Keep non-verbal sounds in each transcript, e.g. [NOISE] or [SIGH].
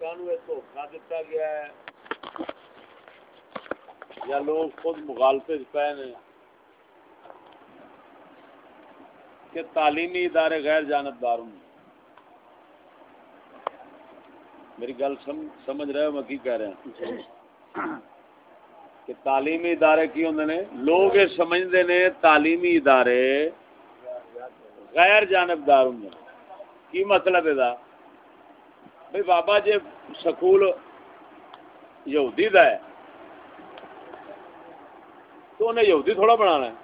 دھوکھا دیتا گیا ہے۔ یا لوگ خود مغالطے پے نے کہ تعلیمی ادارے غیر جانبدار ہوں میری گل سمجھ رہے ہو میں کی کہہ رہا ہوں؟ کہ تعلیمی ادارے کی ہوں نے، لوگ یہ سمجھتے نے تعلیمی ادارے غیر جانبدار ہوں کی مطلب ہے بھائی بابا جی سکول یہودی دا ہے، تو انہیں یہودی تھوڑا بنانا ہے۔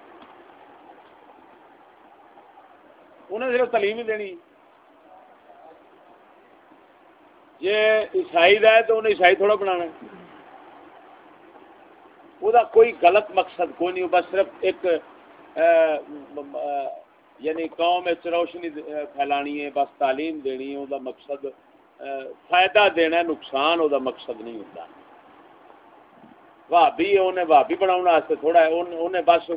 انہیں صرف تعلیم ہی دینی۔ جی عیسائی دا ہے تو انہیں عیسائی تھوڑا بنانا ہے۔ وہ کوئی غلط مقصد کوئی نہیں بس صرف ایک یعنی قوم روشنی پھیلانی ہے، بس تعلیم دینی ہے وہ مقصد فائدہ دینا نقصان وہ مقصد نہیں ہوتا بھابی انہیں بھابی بنا تھوڑا انہیں بس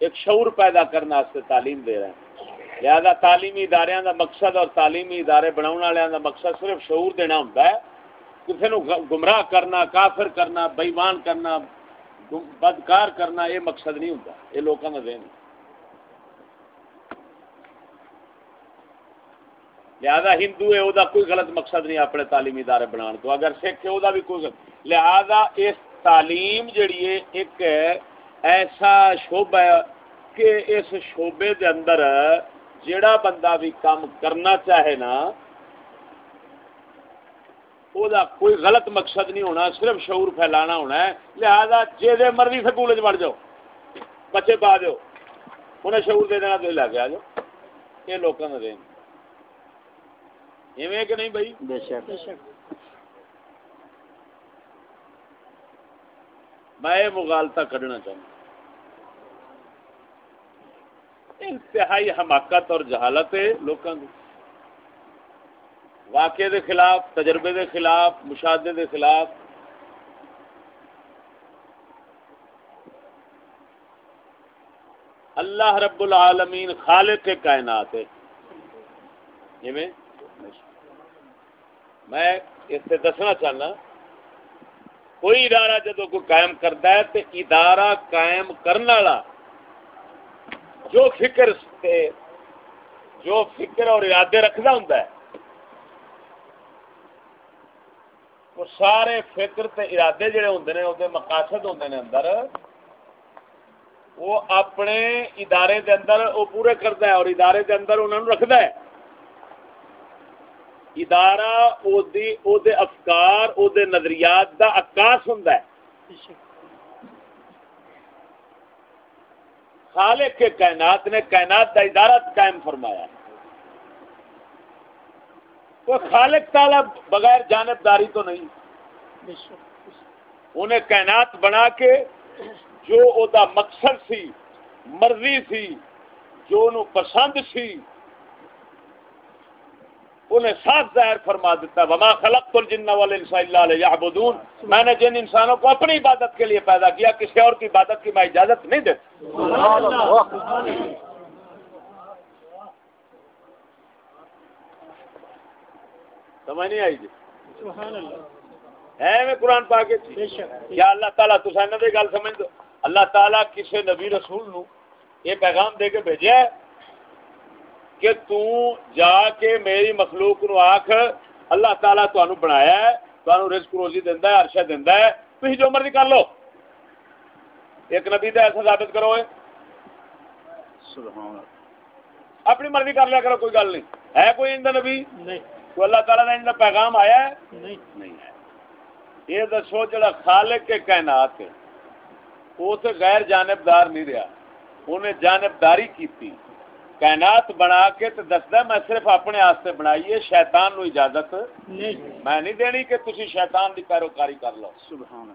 ایک شعور پیدا کرنے تعلیم دے رہے ہیں۔ لہذا تعلیمی ادارے دا مقصد اور تعلیمی ادارے بنا والوں دا مقصد صرف شعور دینا ہوں کسی نو گمراہ کرنا، کافر کرنا بےمان کرنا، بدکار کرنا، یہ مقصد نہیں ہوتا یہ لوگوں کا دین لہذا ہندو ہے وہ کوئی غلط مقصد نہیں اپنے تعلیمی ادارے بنا تو۔ اگر سکھ ہے وہ بھی کوئی لہذا اس تعلیم جڑی ہے، ایک ایسا شعبہ ہے کہ اس شعبے دے اندر جیڑا بندہ بھی کام کرنا چاہے نا وہ کوئی غلط مقصد نہیں ہونا، صرف شعور پھیلانا ہونا ہے۔ لہذا جی مرضی سکول بڑھ جاؤ، بچے پا دو انہیں شعور دے دینا تو لے کے آ جاؤ۔ یہ لوگوں کا دین۔ ایویں کہ نہیں بھائی؟ بے شک۔ میں مغالتا کھڑنا چاہوں۔ انتہائی حماقت اور جہالت ہے لوگوں کی واقعے دے خلاف تجربے دے خلاف مشاہدے دے خلاف۔ اللہ رب العالمین خالق کے کائنات ہے۔ میں اس سے دسنا چاہنا، کوئی ادارہ جدو کو قائم کرتا ہے تو ادارہ قائم کرنے والا جو فکر جو فکر اور ارادے رکھنا ہوں وہ سارے فکر تے ارادے جڑے ہوں نے وہ مقاصد ہوں نے اندر، وہ اپنے ادارے دے اندر وہ پورے کرتا ہے اور ادارے دے اندر انہوں رکھتا ہے۔ ادارہ او دی او دے افکار او دے نظریات دا عکاس ہوں خالق کے کائنات نے کائنات کا ادارہ قائم فرمایا وہ خالق تالا بغیر جانبداری تو نہیں۔ انہیں کائنات بنا کے جو او دا مقصد سی مرضی سی جو انہوں پسند سی انہیں صاف ظاہر فرما دیتا وما خلق الجن ليعبدون۔ میں نے جن انسانوں کو اپنی عبادت کے لیے پیدا کیا کسی اور کی عبادت کی میں اجازت نہیں دیتا۔ سمجھ نہیں آئی جی؟ ہے میں قرآن پا کے کیا اللہ تعالیٰ گل سمجھ دو۔ اللہ تعالیٰ کسی نبی رسول نو یہ پیغام دے کے بھیجا ہے کہ تو جا کے میری مخلوق نو آخ اللہ تعالیٰ تمہیں بنایا ہے تمہیں رزق روزی دینا ہے عرشہ دینا ہے تھی جو مرضی کر لو۔ ایک نبی تو ایسا ثابت کرو اپنی مرضی کر لیا کرو کوئی گل نہیں۔ ہے کوئی ان نبی؟ نہیں۔ کوئی اللہ تعالیٰ نے ان پیغام آیا ہے؟ نہیں۔ ہے۔ یہ دسو جڑا خالق کے کائنات ہے وہ تو غیر جانبدار نہیں رہا۔ انہیں جانبداری کی تھی کائنات بنا کے تو دستا میں صرف اپنے آستے بنائیے شیطان نو اجازت میں نہیں دینی کہ تھی شیطان کی پیروکاری کر لو۔ سبحان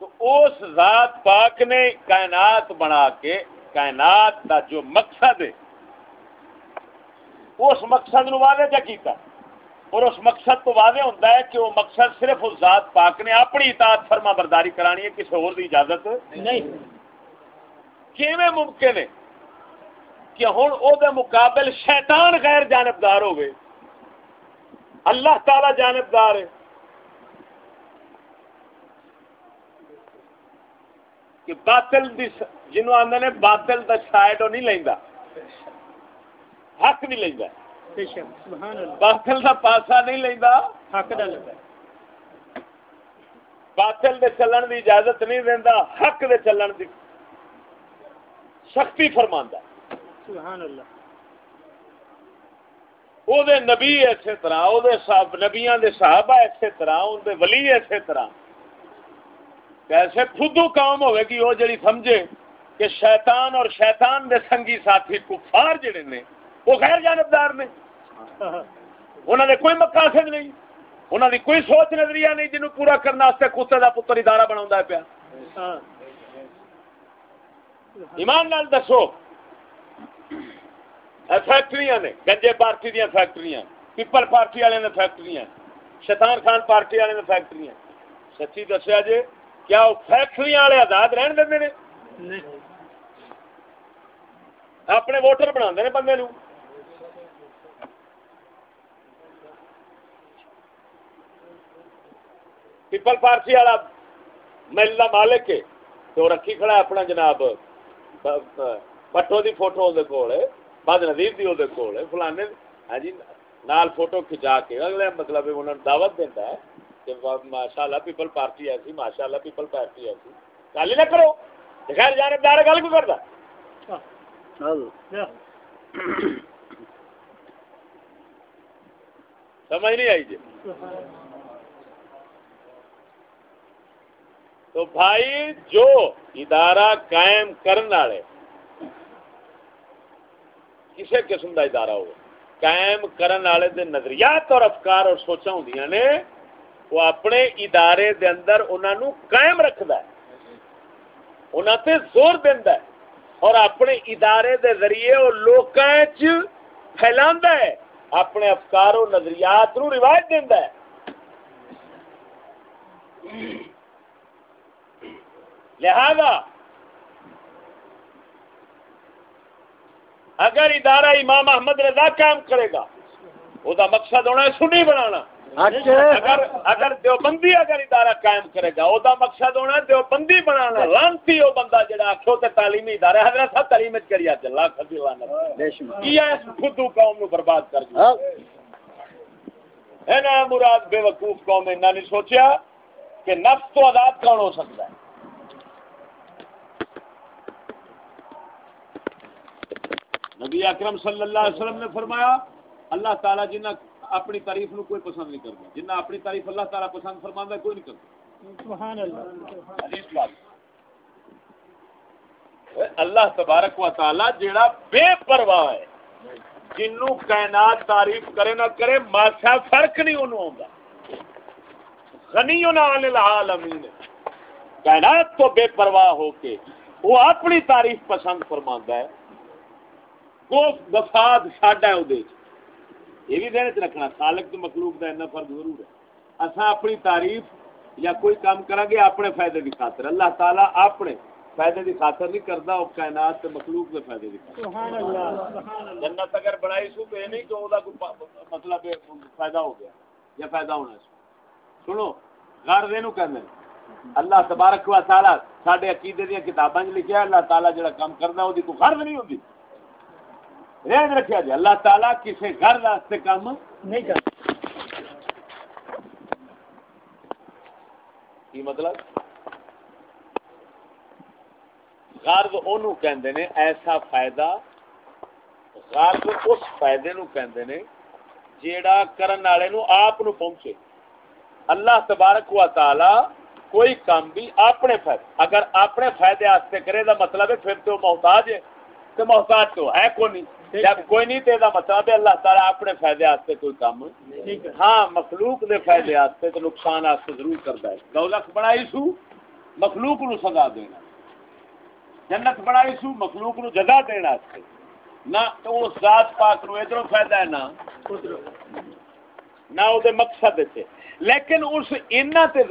تو اس ذات پاک نے کائنات بنا کے کائنات کا جو مقصد ہے اس مقصد نو واضح کیا کیتا؟ اور اس مقصد تو واضح ہوتا ہے کہ وہ مقصد صرف اس ذات پاک نے اپنی اطاعت فرما برداری کرانی ہے کسی اور اجازت نہیں۔ کیویں ممکن ہے کہ ہوں او دے مقابل شیطان غیر جانبدار ہو گئے اللہ تعالی جانبدار ہے۔ کہ باطل دی جنوں آندے نے باطل دا سائڈ نہیں لیندا حق نہیں لیندا۔ باطل دا پاسا نہیں لیندا۔ حق دا لیندا۔ باطل دے چلن دی اجازت نہیں دیندا حق دے چلن دی سختی فرماندا سبحان اللہ۔ او دے نبی اسی طرح او دے صاحب نبیاں دے صحابہ اسی طرح اون دے ولی اسی طرح۔ کیسے خودو قوم ہوئے گی وہ جڑی سمجھے کہ شیطان اور شیطان دے سنگی ساتھی کفار جڑے نے وہ غیر جانبدار نے۔ انہوں نے کوئی مقاصد نہیں انہوں نے کوئی سوچ نظریہ نہیں جنہوں پورا کرنا کتے کا پتر ادارہ بنا پیا۔ ایمان نال دسو۔ فیکٹری نے، گنجے پارٹی دیا فیکٹری پیپل پارٹی والے نے فیکٹری شیطان خان پارٹی والے نے فیکٹری سچی دسیا جی کیا وہ فیکٹری والے آزاد رہن دیں اپنے ووٹر بنا بندے نو پیپل پارٹی والا مل کا مالک ہے، تو رکھی کھڑا اپنا جناب۔ پٹو دی فوٹو کول بد ندیر دی وہ کول فلانے ہاں جی نال فوٹو کھچا کے اگلے مطلب انہوں نے دعوت دینا ہے کہ ماشاء اللہ پیپل پارٹی ایسی ماشاء اللہ پیپل پارٹی ایسی گل ہی نہ کرو خیر جانبدار گل کیوں کرتا سمجھ نہیں آئی جی تو بھائی جو ادارہ قائم کرنے والے کسی قسم کا ادارہ ہو قائم کرنے والے دے نظریات اور افکار اور سوچا ہوں نے، وہ اپنے ادارے دے اندر انہوں قائم رکھد انہوں تے زور دینا ہے اور اپنے ادارے دے ذریعے وہ لوگ پھیلا ہے، اپنے افکار و نظریات نو روایت دینا ہے۔ لہذا اگر ادارہ امام احمد رضا کام کرے گا وہ مقصد ہونا ہے سنی بنانا۔ اچھا۔ اگر اگر دیوبندی اگر ادارہ قائم کرے گا وہ مقصد ہونا دیوبندی بنانا۔ لانتی وہ بندہ جڑا آخو تے تعلیمی ادارے حضرت صاحب تعلیم کری آج؟ اللہ خبی لانت خودو قوم نو برباد کر دیا۔ ہے نا مراد بے وقوف قوم نے سوچیا کہ نفس تو آزاد کون ہو سکتا ہے؟ نبی اکرم صلی اللہ علیہ وسلم نے فرمایا، اللہ تعالیٰ جنہ اپنی تعریف نو کوئی پسند نہیں کرتا، جنہ اپنی تعریف اللہ تعالیٰ پسند فرما کوئی نہیں کرتا۔ اللہ۔ تبارک و تعالیٰ جیڑا بے پرواہ ہے، جنوں کائنات تعریف کرے نہ کرے، ماسا فرق نہیں انہوں آتا غنی عن العالمین۔ کائنات تو بے پرواہ ہو کے وہ اپنی تعریف پسند فرما ہے۔ وہ وفاد ساڈا ہے وہ یہ بھی دین چ رکھنا خالق تو مخلوق کا اتنا فرق ضرور ہے۔ اصا اپنی تعریف یا کوئی کام کریں گے اپنے فائدے کی خاطر۔ اللہ تعالیٰ اپنے فائدے کی خاطر نہیں کرتا وہ کائنات تے مخلوق کے فائدے خاطر۔ جنت اگر بنائی سو تو یہ نہیں کہ مطلب فائدہ ہو گیا یا فائدہ ہونا سو سنو دے اللہ تبارک و تعالیٰ سارے عقیدے لکھا اللہ تعالیٰ جڑا کام کوئی غرض نہیں ہوتی رہن رکھا جائے۔ اللہ تعالیٰ کسی گھر واسطے کام نہیں کر کی مطلب؟ غرض انہوں کہندے نے ایسا فائدہ غرض اس فائدے نو کہندے نے جیڑا کرن والے نو آپ نو پہنچے۔ اللہ تبارک و تعالی کوئی کام بھی اپنے فائدے اگر اپنے فائدے واسطے کرے دا مطلب ہے پھر تو محتاج ہے تو محتاج تو ہے کوئی نہیں؟ جب کوئی نہیں تیرا مطلب اللہ تعالیٰ اپنے فائدے آستے کوئی کام ہاں مخلوق دے فائدے آستے تو نقصان آستے ضرور کرتا ہے۔ دولت بنائی سو مخلوق نو سزا دینا۔ جنت بنائی سو مخلوق نو جزا دینا آستے نہ تو اس ذات پاک نو ادھر فائدہ ہے نہ نہ وہ مقصد تھے لیکن اس اینا تے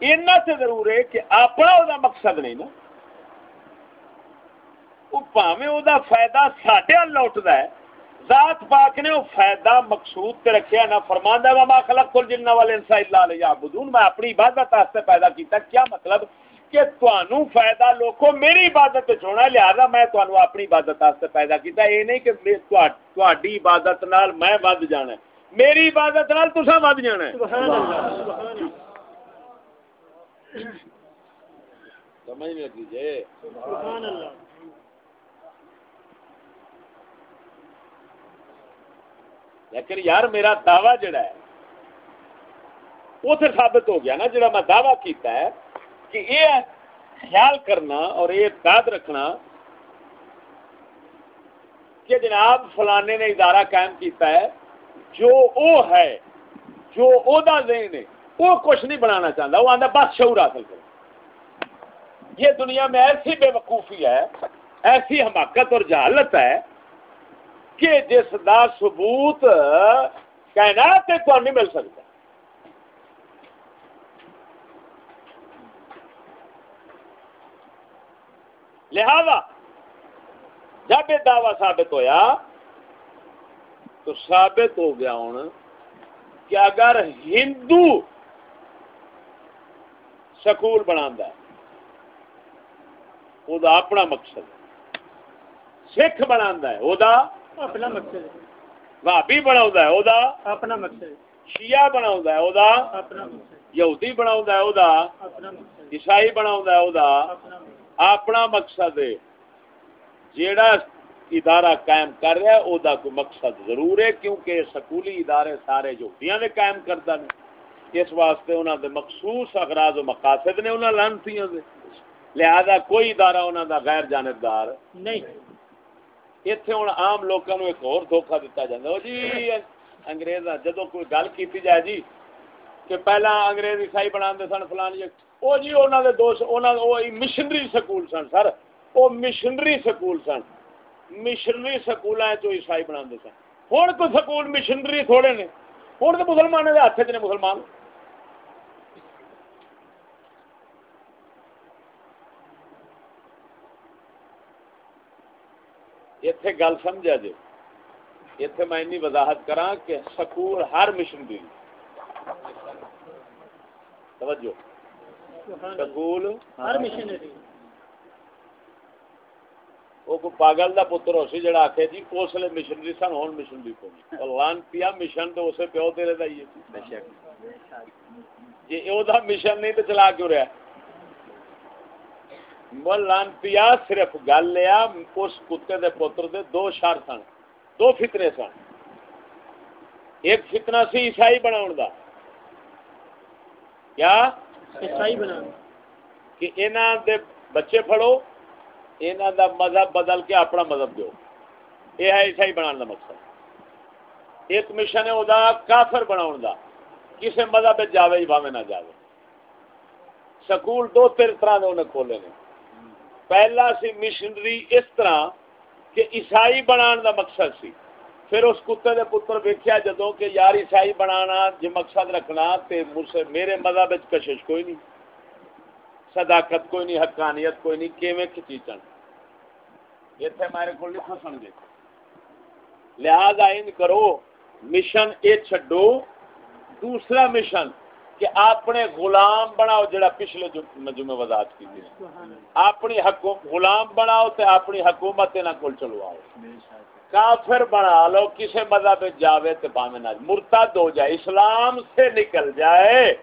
اینا تے ضرور ہے کہ اپنا وہ مقصد نہیں نا۔ وہ پاوے وہ فائدہ ساڈے ہے ذات پاک نے وہ فائدہ مقصود تے رکھیا نہ فرماندا وا ما خلق کل جن وال انسا الا لیعبدون میں اپنی عبادت واسطے پیدا کیتا کیا مطلب کہ تانوں فائدہ لوکو میری عبادت وچ ہونا لہذا میں تانوں اپنی عبادت واسطے پیدا کیتا اے نہیں کہ تہاڈی عبادت نال میں ود جانا میری عبادت نال تساں ود جانا سبحان اللہ سبحان اللہ سمجھ میں کیجیے سبحان اللہ لیکن یار میرا دعوی جڑا ہے، وہ پھر ثابت ہو گیا نا، جڑا میں دعوی کیتا ہے کہ یہ خیال کرنا اور یہ یاد رکھنا کہ جناب فلانے نے ادارہ قائم کیتا ہے، جو او ہے، جو او دا ذہن ہے، وہ کچھ نہیں بنانا چاہتا، وہ آتا بس شعور حاصل کر یہ دنیا میں ایسی بے وقوفی ہے، ایسی حماقت اور جہالت ہے کہ جس دا ثبوت کائنات تو نہیں مل سکتا۔ لہذا جب یہ دعوی ثابت ہویا تو ثابت ہو گیا ہوں کہ اگر ہندو سکول بنا وہ اپنا مقصد سکھ بنا وہ اپنا مقصد بھابی بنا اپنا مقصد شیعہ بنا اپنا یہودی بنا عیسائی بنا اپنا مقصد ہے جیڑا ادارہ قائم کر رہا ہے او دا کوئی مقصد ضرور ہے کیونکہ سکولی ادارے سارے یہودیاں نے قائم کردا نے اس واسطے انہاں دے مخصوص اغراض و مقاصد نے انہاں لانتیاں دے لہذا کوئی ادارہ انہاں دا غیر جانبدار نہیں اتنے ہوں آم لوگوں ایک اور دھوکھا دتا جا جی انگریز جدو کوئی گل کی جائے جی کہ پہلا انگریز عیسائی بنا سن فلان جی وہ جی انہوں نے دوست مشنری سکول سن سر وہ مشنری سکول سن مشنری سکول عیسائی بنا سن ہوں تو سکول مشنری تھوڑے نے ہوں تو مسلمانوں کے ہاتھ چ نے مسلمان اتنے گل سمجھا جی اتنے میں وضاحت کرا کہ سکول ہر مشنری توجہ۔ سکول ہر مشنری وہ کوئی پاگل دا پتر ہو سی جڑا آخے جی اس لیے مشنری سن ہوں مشنری کو لان پیا مشن تو اسے پیو تیرے دا ہی ہے۔ جی وہ مشن نہیں تو چلا کیوں رہا ملانتیا صرف گل لیا اس کتے دے پتر دے دو شر سن دو فتنے سن۔ ایک فتنا سی عیسائی بنا دا۔ کیا؟ عیسائی بنا کہ انہاں دے بچے پھڑو انہاں دا مذہب بدل کے اپنا مذہب دو یہ ہے عیسائی بنا دا مقصد۔ ایک مشن ہے دا کافر بنا دا۔ کسی مذہب جاوے ہی بھاوے نہ جاوے۔ سکول دو تیر طرح دے انہیں کھولے نے۔ پہلا سی مشنری اس طرح کہ عیسائی بنان دا مقصد سی۔ پھر اس کتے دے پتر ویکیا جدو کہ یار عیسائی بنانا جی مقصد رکھنا تے میرے مذہب کشش کوئی نہیں۔ صداقت کوئی نہیں، حقانیت کوئی نہیں، کیویں کھچیچن اتنے میرے کو لکھو سمجھے لہذا ان کرو مشن اے چھڈو، دوسرا مشن کہ اپنے غلام بناؤ جڑا پچھلے جمعے وضاحت کی تھی اپنی غلام بناؤ تے اپنی حکومت نہ کول چلواؤ۔ کافر بنا لو کسی مذہب جاوے تے پاوے نہ جی۔ مرتد ہو جائے، اسلام سے نکل جائے۔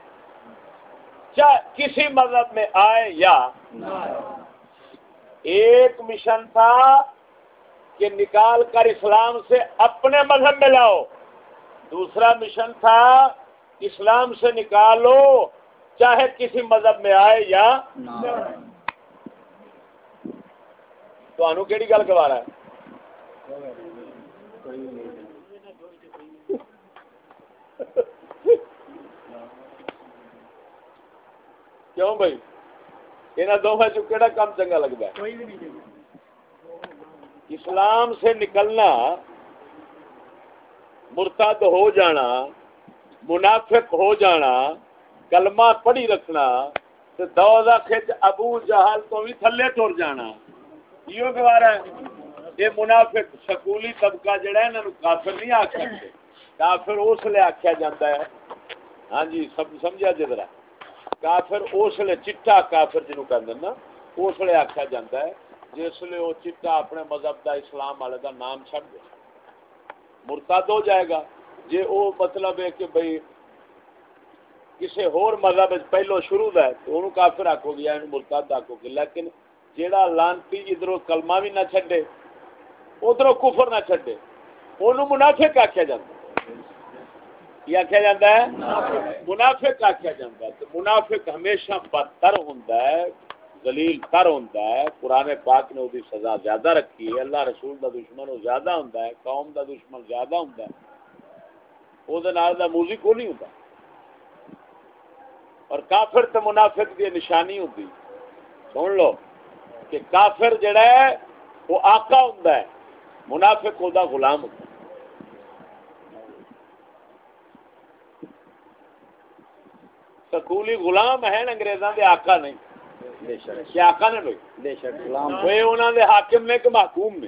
چاہے کسی مذہب میں آئے یا ایک مشن تھا کہ نکال کر اسلام سے اپنے مذہب میں لاؤ۔ دوسرا مشن تھا اسلام سے نکالو چاہے کسی مذہب میں آئے یا تو کیڑی گل گوا رہا ہے؟ کیوں بھائی؟ یہاں دونوں چکا کام چنگا لگتا ہے؟ اسلام سے نکلنا مرتد ہو جانا منافق ہو جانا، کلمہ پڑھی رکھنا، تے دوزہ کھچ ابو جہل تو بھی تھلے ٹور جانا۔ یہ گوارا ہے یہ منافق سکولی طبقہ جڑا ہے انہوں کافر نہیں آخ سکتے۔ کافر اس لیے آخیا جاتا ہے۔ ہاں جی سب سمجھا جی جدرا کافر اس لیے چٹا کافر جنو کہ نا اس لیے آخیا جاتا ہے۔ جس لیے وہ چٹا اپنے مذہب دا اسلام والے دا نام چھڑ دے۔ مرتد ہو جائے گا۔ جی وہ مطلب ہے کہ بھائی کسی ہور مذہب پہلو شروع دا ہے تو انہوں کافر آکو گیا انہوں مرتد آکو گے، لیکن جیڑا لانتی ادھر کلمہ بھی نہ چھڈے، ادھر کفر نہ چھڈے انہوں منافق آخیا جاتا یہ آخیا جاتا ہے؟ منافق آخیا جاتا ہے۔ تو منافق ہمیشہ بدتر ہوتا ہے دلیل تر ہوتا ہے۔ قرآن پاک نے وہ سزا زیادہ رکھی ہے، اللہ رسول دا دشمن وہ زیادہ ہوتا ہے، قوم دا دشمن زیادہ ہوتا ہے۔ وہ موزی کو نہیں ہوتا اور کافر تو منافق دی نشانی ہوتی سن لو کہ کافر جڑا ہے وہ آقا ہوتا ہے منافق وہ غلام ہوتا ہے۔ سکولی غلام ہیں انگریزاں دے آقا نہیں۔ آقا نے لوئی انہوں دے حاکم نے کہ محکوم نے؟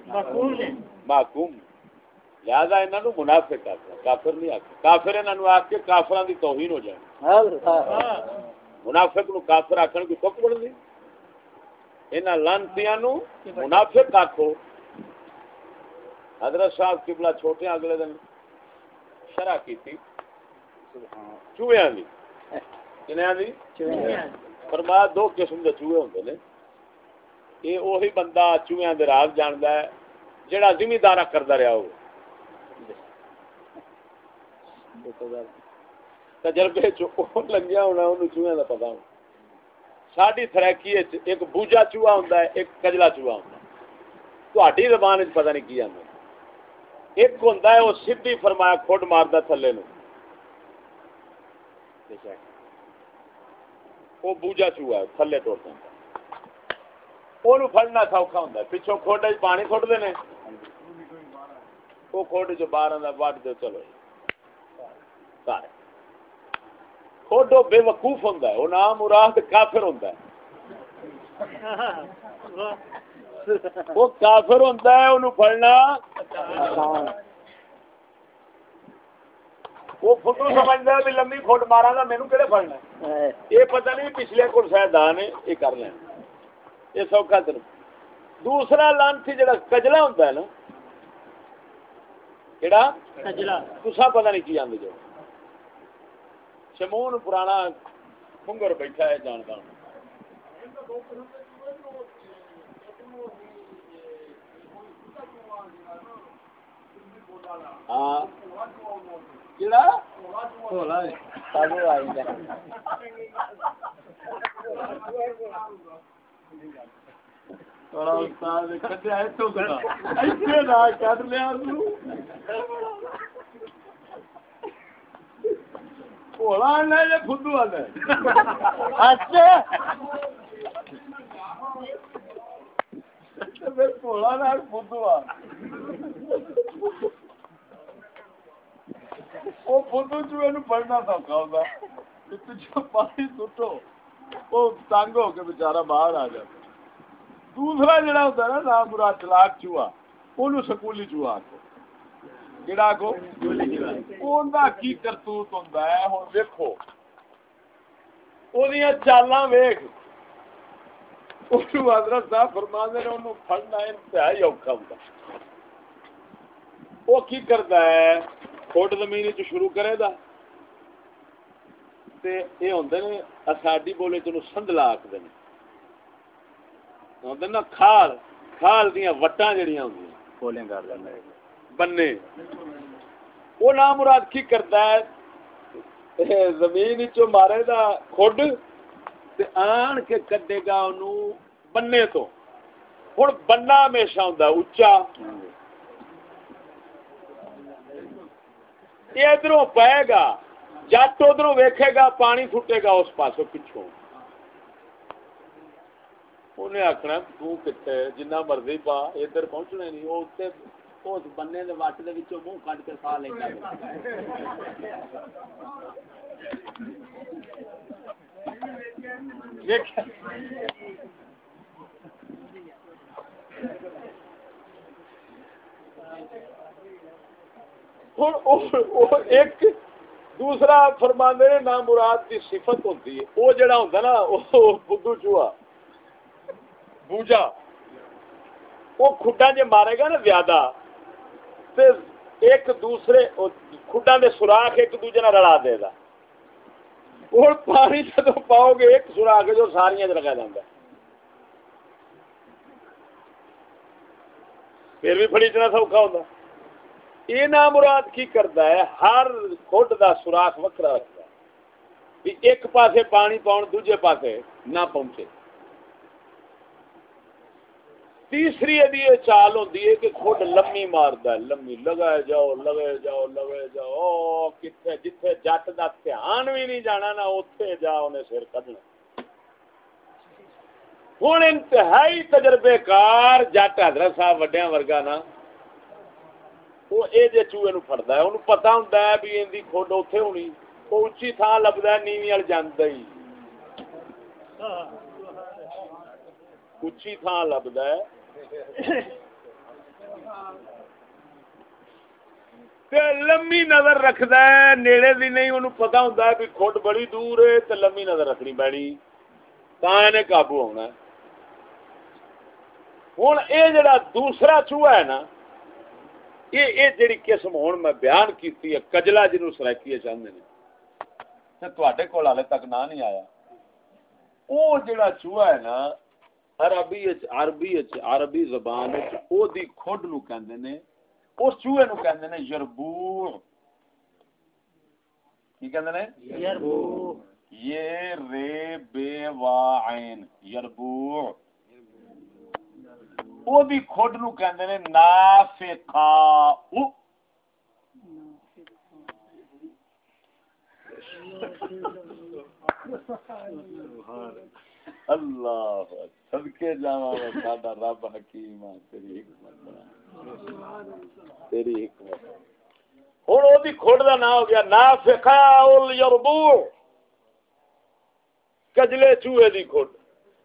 محکوم لہذا انہوں نے منافق آتا کافر نہیں آتا کافر انہوں آ کے کافران دی توہین ہو جائے۔ منافق نو کافر آخر کی پڑ دی؟ انہاں لانتیاں منافق آکھو۔ حضرت صاحب قبلہ چھوٹے اگلے دن شرح کی تھی چوہیاں دی۔ فرمایا دو قسم کے چوہے ہوں نے۔ یہ وہی بندہ چوہیا کے راز جانتا ہے جہاں زمیندار کرتا رہا ہو۔ تجربے لگیا ہونا انہوں چوہیا کا پتا ہونا ساری تھریکی ایک بوجا چوہا ہوں ایک کجلا چوہا ہوں تھی زبان پتا نہیں کی آتا ایک ہوں وہ سی فرمایا کھڈ مارتا تھلے نو وہ بوجا چوہا تھلے ٹوٹ وہ فڑنا سوکھا ہوں پچھوں کھوڈے پانی سٹتے ہیں وہ کھوڈ چ باہر آتا وڈ دو چلو سارے کھوڈو بے وقوف ہوں وہ نام مراد کافر ہوں وہ کافر ہوں انہوں پڑنا وہ فٹو سمجھتا ہے بھی لمبی فٹ مارا گا مینو کہڑے یہ پتہ نہیں پچھلے کو شاید دان ہے یہ کر لیں یہ سوکھا دوسرا لانسی جڑا کجلا ہوتا ہے نا کہڑا تسا پتہ نہیں کی آدھے جو شمون پرانا کنگر بیٹھا ہے ہاں [LAUGHS] وہ فوٹو چوہے نو پڑھنا سوکھا ہوتا پچھو پانی سٹو وہ تنگ ہو کے بچارا باہر آ جاتا۔ دوسرا جڑا ہوتا ہے نا نام برا چلاک چوہا وہ سکولی چوہا آکو جڑا آکو اوندا کی کرتوت ہوندا ہے ہن ویکھو اودیاں چالاں ویکھ اونوں حضرت صاحب فرماندے نے اونوں پھڑنا انتہائی اوکھا ہوندا وہ کی کرتا ہے فٹ زمین شروع کرے دا تے یہ ہوندے نے اساڈی بولے تے سندلا آکھدے نے ہوندے نا کھال کھال دیاں وٹاں جڑیاں ہوندیاں۔ کولیں کر لیندا بننے۔ وہ نام مراد کی کرتا ہے؟ زمین چو مارے دا کھڈ تے آن کے کڈے گا انہوں بننے تو۔ ہن بننا ہمیشہ ہوندا اونچا۔ یہ ادھر پائے گا جٹ ادھر ویکھے گا پانی فٹے گا اس پاس پچھوں۔ انہیں آخنا تک جنا مرضی پا ادھر پہنچنا نہیں وہ اس بننے کے وٹ کے منہ کٹ کے سا لینا ایک دوسرا فرمانے نے نام مراد کی صفت ہوتی ہے وہ جڑا ہوتا نا بدھو چوہا بوجا وہ کھڈا جی مارے گا نا زیادہ، تے ایک دوسرے کھڈا دے سوراخ ایک دوجے نہ رلا دے گا۔ اور پانی جب پاؤ گے، ایک سوراخ جو ساری لگا جاتا ہے۔ پھر بھی فریچنا سوکھا ہوتا یہ نام مراد کی کرتا ہے؟ ہر خڈ دا سوراخ وکرا رکھتا ہے۔ ایک پاسے پانی پاؤن، دوجے پاسے نہ پہنچے۔ تیسری یہ چال ہوتی ہے کہ خود لمی مارد لمی لگائے جاؤ لگے جاؤ لگے جاؤ۔ کتنے جتھے جٹ کا دھیان بھی نہیں جانا نا اتے جا انہیں سر کھنا ہوں انتہائی تجربے کار جٹ حضرت صاحب وڈیا ورگا نا وہ یہ جی چوہے نو فٹتا ہے۔ انہوں پتا ہوں بھی ان کی کھڈ اتے ہونی وہ اچھی تھان لبدا نیوی وال جانا ہی۔ اچھی تھان لبدا ہے۔ لمبی نظر رکھد نیڑے دی نہیں، انہوں پتا ہوں بھی کھڈ بڑی دور ہے تو لمبی نظر رکھنی پینی تا قابو ہونا ہوں یہ جڑا دوسرا چوہا ہے نا یہ جڑی قسم ہوں میں بیان کیتی ہے، کجلا جنوب سرائکی چاہتے ہیں تے کول ہالے تک نہ نہیں آیا۔ وہ جڑا چوہا ہے نا عربی عربی عربی زبان او دی کھڈ نو کہندے نے اس چوہے نو کہندے نے یربوع۔ کی کہندے نے؟ یربوع۔ یہ رے بے وا عین یربوع۔ او دی کھڈ نو کہندے نے نافقا او اللہ اللہ صدقے جاواں ساڈا رب حکیم ہے، تیری حکمت تیری حکمت ہن او دی کھوڑ دا نام ہو گیا نافقا الیربوع کجلے چوہے دی کھوڑ۔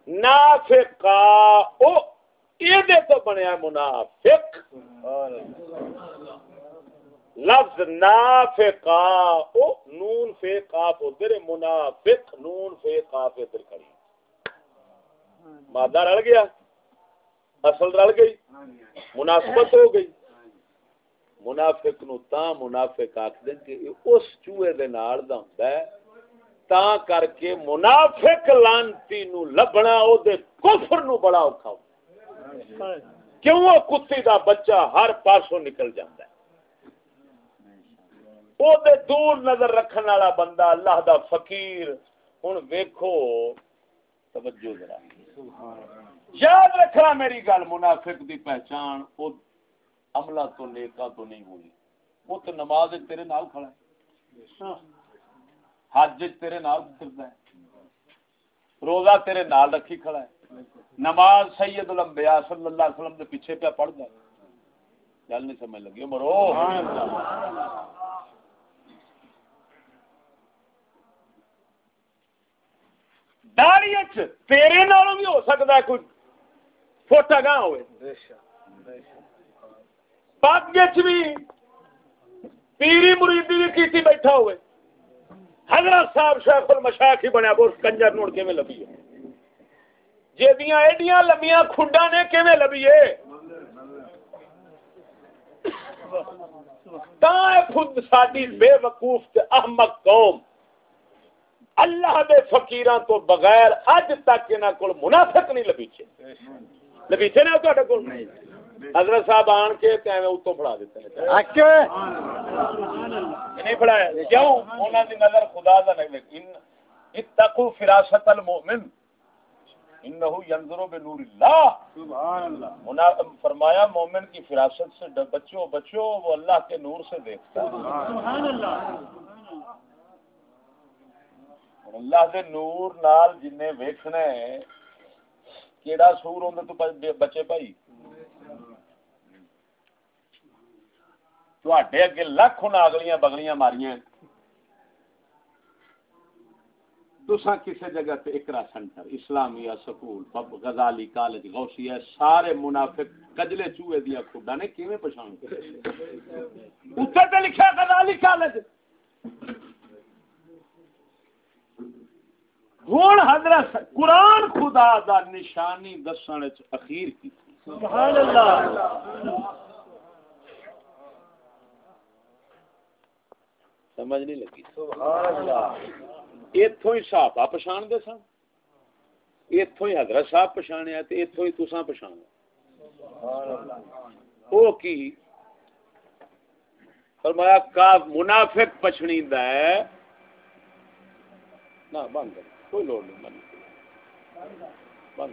نافقا او اے دے تو بنیا منافق۔ لفظ نافقا او نون فے قاف ادھر، منافق نون فے قاف ادھر کھڑی۔ مادہ رل گیا اصل رل گئی مناسبت ہو گئی۔ منافق نو تا منافق آخ دیں کہ اس چوہے دے نال دا ہوندا ہے تا کر کے منافق لانتی نو لبنا او دے کفر نو بڑا اوکھا ہوندا کیوں؟ وہ کتی دا بچہ ہر پاسوں نکل جاندا ہے۔ او دے دور نظر رکھن والا بندہ، اللہ دا فقیر، ہن ویکھو، توجہ ذرا۔ یاد رکھنا میری گل، منافق دی پہچان، او عملہ تو نیکا تو نہیں ہوئی۔ وہ تو نماز تیرے نال کھڑا ہے۔ حج تیرے نال پھردا ہے۔ روزہ تیرے نال رکھی کھڑا ہے۔ نماز سید الانبیاء صلی اللہ علیہ وسلم دے پیچھے پہ پڑھ ہے۔ گل نہیں سمجھ لگی مرو سبحان اللہ۔ داڑی تیرے نالوں بھی ہو سکتا ہے کوئی فوٹا گاہ ہوئے پگ بھی پیری مریدی بھی کیتی بیٹھا ہوئے حضرت صاحب شیخ المشاخ ہی بنیا بول کنجر نوڑ کے میں لبی ہے جیدیاں ایڈیاں لمیاں کھنڈا نے کے میں لبی ہے تا خود ساڈی بے وقوف احمق قوم اللہ دے فقیراں تو بغیر اج تک انہاں کول منافق نہیں لبیچے۔ لبیچے نے تہاڈے کول؟ حضرت صاحب آن کے تے ایویں اوتوں پڑھا دیتے ہیں۔ اکے نہیں پڑھایا کیوں؟ انہاں دی نظر خدا دا نہیں ان اتقوا فراست المؤمن۔ انه ينظر بنور اللہ۔ سبحان اللہ فرمایا مومن کی فراست سے بچو بچو وہ اللہ کے نور سے دیکھتا ہے۔ سبحان اللہ اللہ دے نور نال جن ویکھنا ہے، کیڑا سور ہوندے تو بچے بھائی؟ تواڈے اگے لاکھ ناگلیاں بگلیاں ماریاں۔ تسا کسی جگہ تے اقرا سینٹر اسلامیہ سکول، بب غزالی کالج، غوثیہ، سارے منافق کجلے چوہے دیا کھڈا نے کیویں پہچان اوتے تے لکھا غزالی کالج۔ ہوں حضرت قرآن خدا دا نشانی دسن اخیر کی۔ سبحان اللہ۔ سمجھ نہیں لگی۔ سبحان اللہ۔ اتوں ہی صحابہ پچھان دے سن۔ اتوں ہی حضرت صاحب پچھانے تے اتوں ہی تساں پچھانا وہ کی؟ فرمایا کا منافق پچھنی دا ہے۔ نہ بند کوئی لوڑ نہیں من بند۔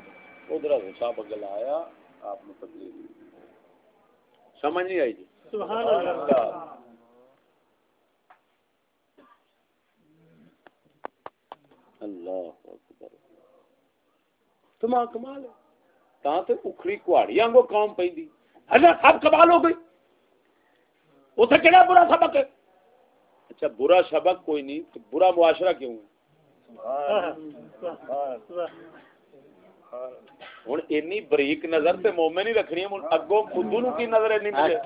ادھر حضرت صاحب اگل آیا آپ نے تکلیف سمجھ نہیں آئی جی؟ سبحان اللہ۔ اللہ۔ اکبر۔ کمال تاں تے اکھڑی کوڑی آنگو قوم پیندی حضرت سب کمال ہو گئی۔ اوتھے کیڑا برا سبق ہے؟ اچھا برا سبق کوئی نہیں تو برا معاشرہ کیوں ہے؟ ہوں اینی بریک نظر تے مومن ہی رکھنی ہے اگوں خودو نو کی نظر اینی ملے؟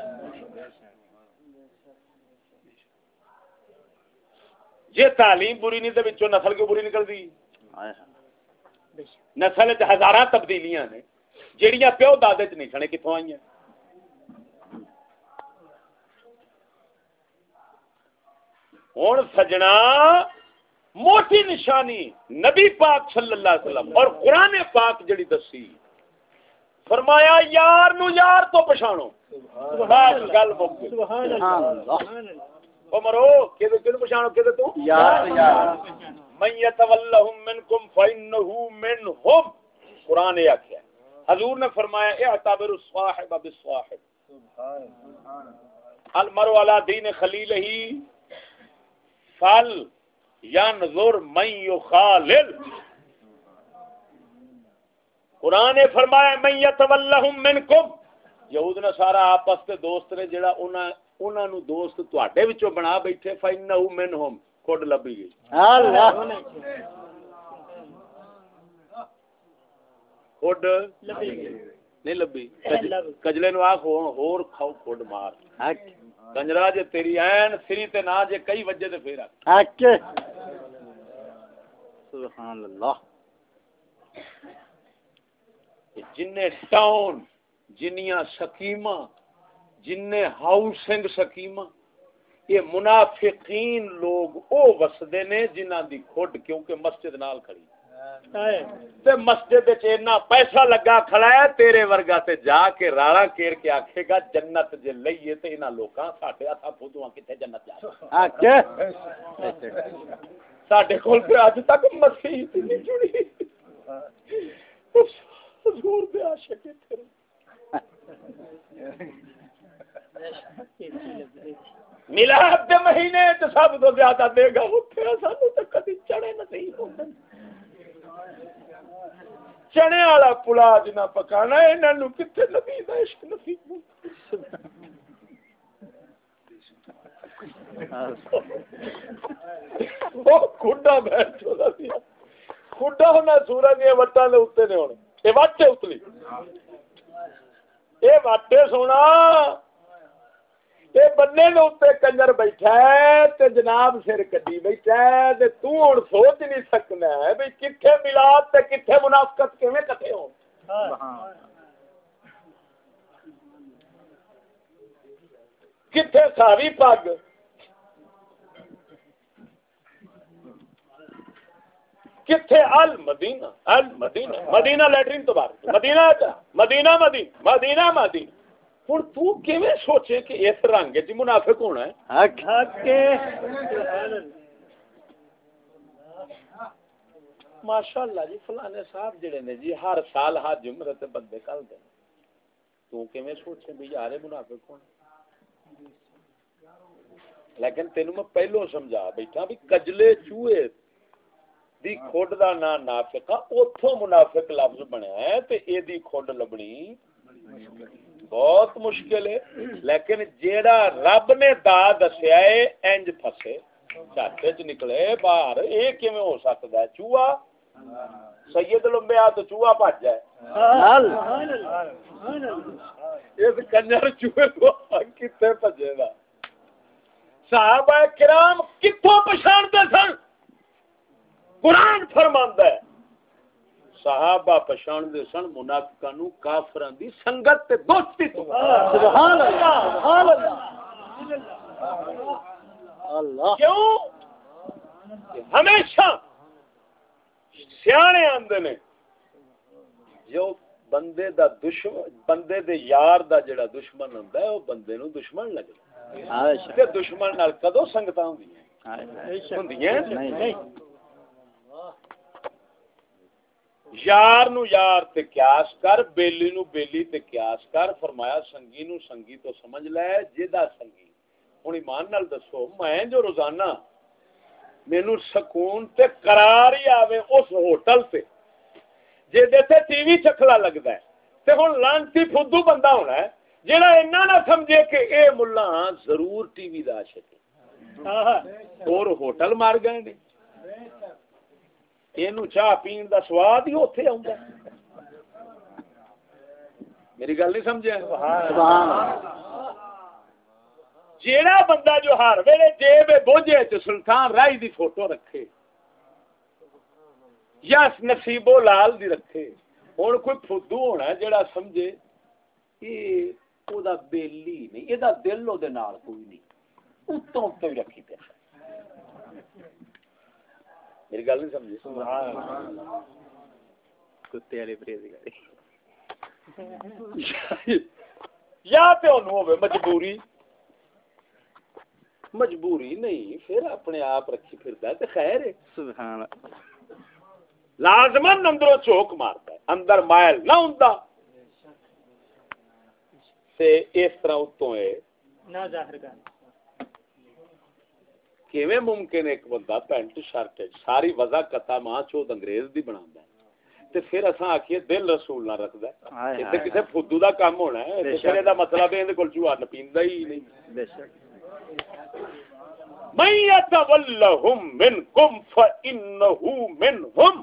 جی تعلیم بری نہیں تو نسل کیوں بری نکلتی نسل ہزار تبدیلیاں نے جہیا پیو دادے چ نہیں سنے کتوں آئی ہوں سجنا موٹی نشانی نبی پاک صلی اللہ علیہ وسلم اور قرآن پاک جڑی دسی۔ فرمایا یار نو یار تو پچھاڑو گل مرو کہ کن پچھانو کہ تو؟ یار یار۔ من يتولهم منكم فانه منهم قران یہ حضور نے فرمایا اعتبر الصاحب بالصاحب۔ سبحان المرء على خليله فل ينظر من يخالل قرآن نے فرمایا من يتولهم منكم یہود نے سارا آپس تے دوست نے جڑا انہاں انہاں نو دوست تواڈے وچوں بنا بیٹھے فینہ منہم کھڈ لبی گئی۔ اللہ۔ کھڈ نہیں لبی کجلے نو آکھ ہور کھاؤ کھڈ مار۔ کنجرا جے تیری عین سری تے نہ جے کئی وجہ تے پھر آ سبحان اللہ۔ جن ٹاؤن جنیاں سکیماں جن ہاؤسنگ سکیم یہ منافقین لوگ او وسدے نے جنہ دی کھڈ کیونکہ مسجد نال کھڑی۔ تے مسجد وچ اتنا پیسہ لگا کھڑا ہے تیرے ورگا تے جا کے راڑا کیر کے آکھے گا جنت جے لئیے تے انہاں لوکاں ساڈے ہتھاں پھوتواں کتے جنت جا کے ساڈے کول تے اج تک مسیح نہیں جڑی۔ حضور دے عاشق تھے۔ ملاد دے مہینے تو سب تو زیادہ دے گا اتنے سانو تو کدی چڑے نصیب ہوتے چنے والا پلا جنا پکانا انہوں کتنے نبی کا عشق نصیب بیٹھ ہونا سورج دیا دے اتنے نے ہونے یہ وٹ اتلی یہ سونا بننے کنجر بیٹھا ہے تے جناب سر کڈی بیٹھا ہے تے تو ہن سوچ نہیں سکنا ہے بھئی کتھے ملاد تے کتھے منافقت کیویں کٹے ہون کتھے ساوی پگ کتھے؟ ال مدینہ ال مدینہ مدینہ لیٹرین تو باہر مدینہ مدینہ مدینہ مدینہ مدینہ۔ ہوں تیویں سوچے کہ اس رنگ چ منافق ہونا ہے؟ ماشاء اللہ جی فلانے صاحب جڑے نے جی ہر سال حج عمر تے بندے کل دے تو کیویں سوچے بھی یار منافق ہونا لیکن تینوں میں پہلو سمجھا بیٹھا بھی کجلے چوہے دی کھوڈ دا نا نافقہ اوتھوں منافق لفظ بنیا ہے تے اے دی کھوڈ لبنی بہت مشکل ہے۔ لیکن جیڑا رب نے دا دسیا ہے انج پھسے چاٹے چ نکلے باہر یہ کیون ہو سکتا ہے؟ چوہا؟ سید لمبیا تو چوہا بج جائے۔ اس کنجر چوہے کو کتنے بجے گا صحابہ کرام کتوں پچھاڑتے سن؟ قرآن فرماندا ہے۔ صحابہ پچھان دے سن منافقاں نو کافراں دی سنگت تے دوستی تو۔ سبحان اللہ سبحان اللہ۔ اللہ۔ کیوں؟ ہمیشہ سیانے آندے نے۔ جو بندے دا دشمن بندے دے یار دا جڑا دشمن ہوندا ہے او بندے نو دشمن لگدا ہے۔ تے دشمن نال کدو سنگتاں ہوندیاں ہوندیاں نہیں۔ یار نو یار تے قیاس کر بیلی نو بیلی تے قیاس کر فرمایا سنگی نو سنگی تو سمجھ لے جدا سنگی۔ ہن ایمان نال دسو میں جو روزانہ مینوں سکون تے قرار ہی آوے اس ہوٹل تے جے دے تے ٹی وی چکھلا لگدا ہے۔ تے ہن لانتی فدو بندہ ہونا ہے جڑا اینا نہ سمجھے کہ اے ملہ ضرور ٹی وی دا عاشق ہے اور ہوٹل مار گئے نے۔ یہ چاہ پین دا سواد ہی اوتھے آوندا میری گل نہیں سمجھا جیڑا بندہ جو ہر ویلے جیب بوجھے تو سلطان رائی دی فوٹو رکھے، یا نصیبو لال دی رکھے ہوں کوئی فدو ہونا جیڑا سمجھے یہ او دا بیلی نہیں یہ دل وہ کوئی نہیں اتوں اتوں ہی رکھی پہ میری گل نہیں سمجھی۔ کتے والی پرہیزگاری یا تو مجبوری۔ مجبوری نہیں پھر اپنے آپ رکھی پھرتا ہے خیر ہے۔ سبحان لازمن اندروں چوک مارتا ہے اندر مائل نہ ہوں سے اس طرح اتوں ہے۔ نہ ظاہر کرنا۔ کیویں ممکن ایک بندہ پینٹ شرٹ ساری وضع کتا ماں چوت انگریز دی بنا تے پھر اساں آکھیے دل رسول نہ رکھدا ہے۔ تے کسے فدو دا کام ہونا ہے تے پھر دا مطلب ہے ایں کول چوہا نہ پیندا ہی نہیں۔ بے شک۔ من يتولهم منكم فانه منهم۔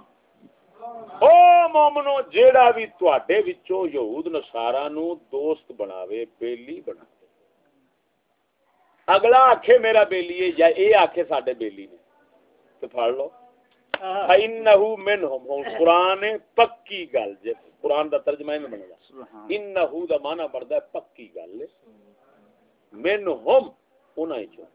او مومنو جیڑا بھی تواڈے وچوں یہود نصارا نو دوست بناوے بیلی بناوے۔ اگلا آکھے میرا بیلی ہے یا اے آکھے ساڈے بیلی نے تو پھڑ لو انہو منہم ہوں قرآن پکی گل جے قرآن دا ترجمہ میں بنے گا انہو دا معنی بڑھدا ہے پکی گل منہم انہاں ہی چوں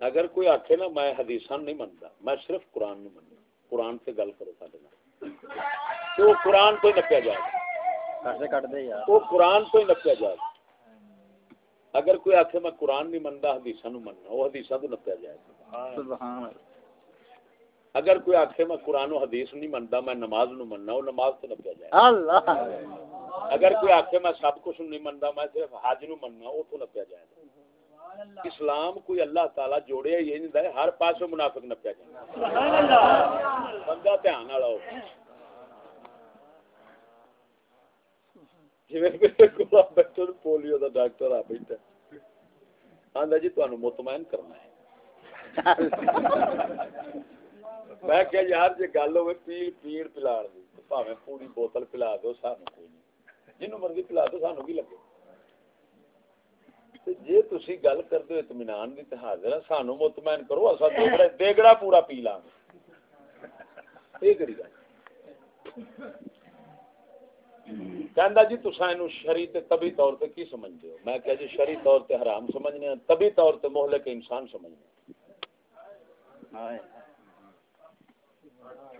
اگر کوئی آخے نا میں حدیث نہیں منتا میں صرف قرآن نہیں منتا قرآن سے گل کرو سارے تو قرآن تو ہی نپیا جائے۔ وہ قرآن تو ہی نپیا جائے۔ اگر کوئی آخے میں قرآن نہیں منتا حدیث مننا وہ حدیث تو نپیا جائے۔ اگر کوئی آخے میں قرآن و حدیث نہیں منتا میں نماز نو مننا وہ نماز تو نپیا جائے۔ اگر کوئی آخے میں سب کچھ نہیں منتا میں صرف حج نو مننا وہ تو نپیا جائے۔ اسلام کوئی اللہ تعالی جوڑے یہ نہیں ہے ہر پاس منافق نپیا جائے بندہ دھیان والا ہو جی پولیو کا ڈاکٹر آ بیٹھا آدھا جی تمہیں مطمئن کرنا ہے۔ میں کہ یار جی گل ہوئے پیڑ پیڑ پلا دی پاویں پوری بوتل پلا دو سانو کوئی نہیں۔ جنوں مرضی پلا دو سانو کی لگے؟ جی تھی گل کرتے اطمینان کی حاضر سانو مطمئن کرو اصا دیگڑا دیگڑا پورا پی لاں گل کہندا جی تساں اینو شرعی تے طبی طور تے کی سمجھدے ہو میں جی شرعی طور تے حرام سمجھنے ہیں طبی طور تے مہلک انسان سمجھنے ہیں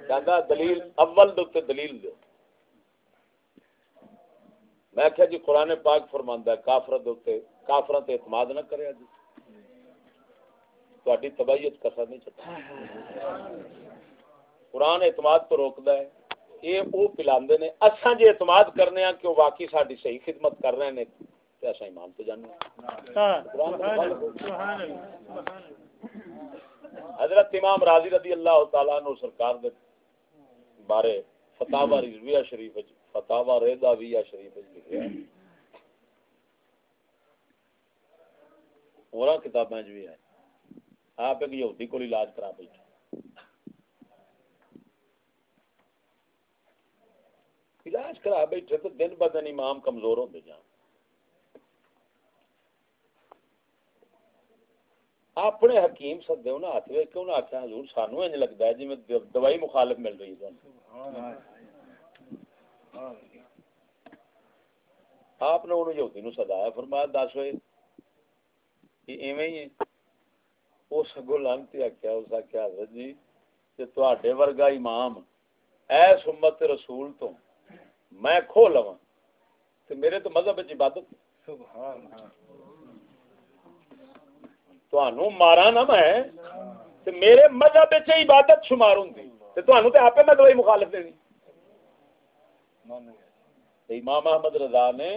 کہندا دلیل اول دو تے دلیل دو میں کہ جی قرآن پاک فرماندا ہے کافر دو تے کافر اعتماد نہ کرے جی تاری تباہیت کسر نہیں چکا قرآن اعتماد تو روکتا ہے۔ یہ وہ پلاندے نے، اساں جی اعتماد کرنے ہیں کہ وہ واقعی ساری صحیح خدمت کر رہے ہیں تے اساں ایمان تو جانے حضرت امام راضی رضی اللہ تعالیٰ عنہ سرکار دے بارے فتح رضویہ شریف فتح ریدا ویہ شریف لکھا ہے۔ اور کتابیں بھی ہے آپ ایک یہودی کو علاج کرا بیٹھے علاج کرا بیٹھے تو دن ب دن امام کمزور ہوتے جان اپنے حکیم سدے انہیں ہاتھ ویک کے انہیں آخیا حضور سانو انج لگتا ہے جی میں دوائی مخالف مل رہی ہے آپ نے انہوں یہودی نو سدایا فرمایا دس ہوئے ایویں ہی اس لانتی آخیا اس حضرت جی کہ تے ورگا امام ایس امت رسول تو میں کھو لوا تو میرے تو مذہب عبادت مارا نا میں تو میرے مذہب عبادت شمار ہوں تمہیں تو آپ میں دوائی مخالف دینی امام احمد رضا نے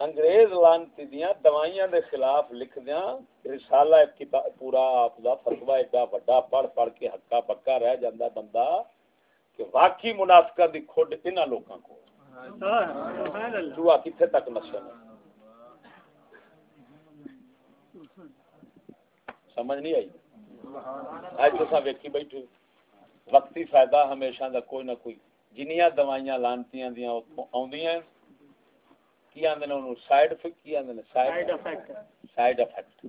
انگریز لانتی دیا دوائیاں دے خلاف لکھ دیا رسالہ پورا آپ دا فتوا ایڈا وڈا پڑھ پڑھ کے ہکا پکا رہ جاندہ بندہ کہ واقعی منافقہ دی کھوڑ انہاں لوکاں کو دعا کتھے تک نشن ہے؟ سمجھ نہیں آئی؟ آج تو سب ویکھی بیٹھے وقتی فائدہ ہمیشہ دا کوئی نہ کوئی۔ جنیاں دوائیاں لانتیاں دیاں آن آندیاں کی آندے نے انہوں سائیڈ افیکٹ کی آندے نے سائیڈ افیکٹ سائیڈ افیکٹ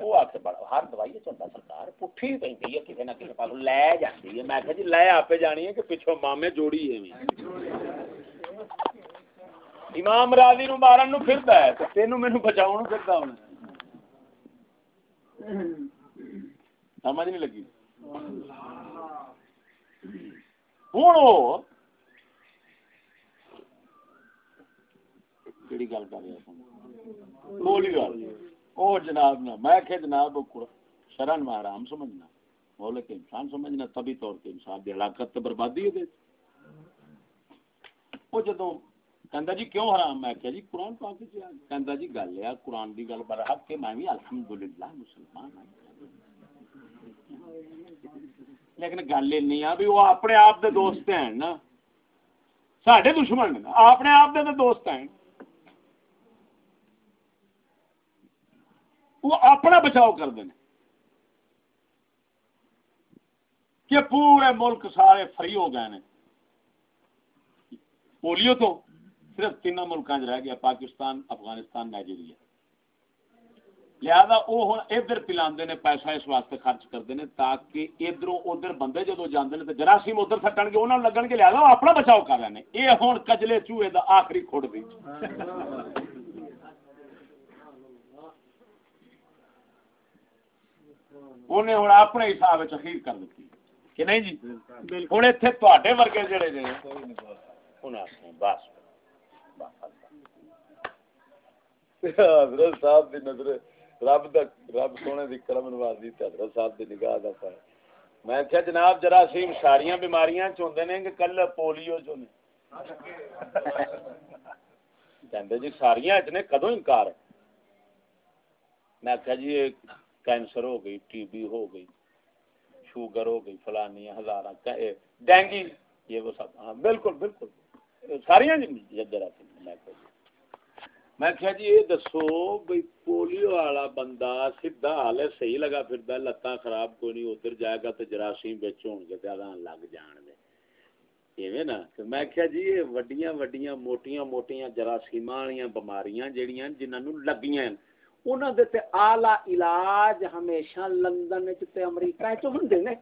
وہ آ کے بڑا ہر دوائی چنتا سرکار پٹھی گئی ہے کسی نہ کسی پاس لے جاتی ہے۔ میں کہ جی لے آپ جانی ہے کہ پچھو مامے جوڑی ہے امام راضی نو مارن نو پھردا ہے تے تینو مینوں بچاؤ نو پھردا ہن سمجھ نہیں لگی؟ ہوں کیڑی گل کر رہا بولی گل او جناب نا، میں کہ جناب شرن میں آرام سمجھنا۔ بولے کہ انسان سمجھنا تبھی طور پہ انسان کی ہلاکت تو بربادی ہے۔ وہ جدو کہندا جی کیوں حرام؟ میں کہ جی قرآن پاک وچ کہندا جی گل ہے، قرآن دی گل برحق کہ میں بھی الحمدللہ مسلمان ہوں لیکن گل نہیں ہے بھی وہ اپنے آپ دے دوست ہیں نا۔ ساڈے دشمن نے اپنے آپ دے دوست ہیں۔ وہ اپنا بچاؤ کر دیں کہ پورے ملک سارے فری ہو گئے پولیو تو، صرف تین ملک رہ گیا، پاکستان، افغانستان، نائجیریا۔ لہذا وہ ہوں ادھر پلا پیسہ اس واسطے خرچ کرتے ہیں تاکہ ادھر ادھر بندے جدو جانے تو جراثیم ادھر سٹن گے انہوں لگن گے لہذا وہ اپنا بچاؤ کر رہے ہیں۔ یہ ہوں کجلے چوہے کا آخری کھڑ دی۔ انہیں ہوں اپنے حساب اخیر کر دیتی کہ نہیں جی ہوں اتنے تے ورگے جڑے جی بس حضرت صاحب دی نظر رب دا رب سونے دی کرم نوازی تے حضرت صاحب دی نگاہ دا پائے میں کہا جناب جراثیم ساریاں بیماریاں چوندے نے کہ کل پولیو چ نے کہندے جی ساریاں اتنے کدو انکار ہے میں کہا جی کینسر ہو گئی، ٹی بی ہو گئی، شوگر ہو گئی، فلانی ہزار ڈینگی، یہ وہ سب۔ ہاں بالکل بالکل۔ ساریا جی میں کہا جی یہ دسو بھائی پولیو والا بندہ سیدھا حال ہے صحیح لگا پھر لتاں خراب کوئی نہیں ادھر جائے گا تو جراثیم بچ ہو گے لگ جان دے۔ ایویں نا میں کہا جی یہ وڈیاں وڈیاں، موٹیاں موٹیاں جراثیم والی بیماریاں جہاں جنہوں لگیاں آلہ علاج ہمیشہ لندن امریکہ چند نے۔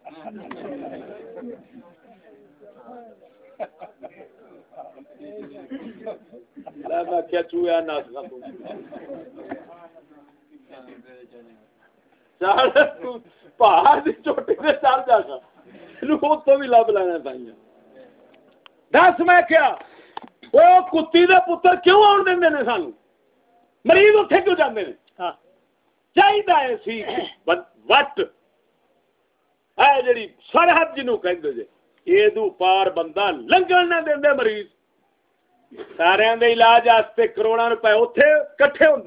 چوٹی سے چل جا سا۔ بھی لب لینا چاہیے دس میں کیا، وہ کتی دے پتر کیوں آن دیں سانو؟ مریض اتنے کیوں جانے ہاں۔ چاہیے وٹ؟ ہے جی سرحد جنو کہ یہ پار بندہ لنگن نہ دے مریض۔ سارے دے علاج واسطے کروڑا روپے اتے کٹھے ہوں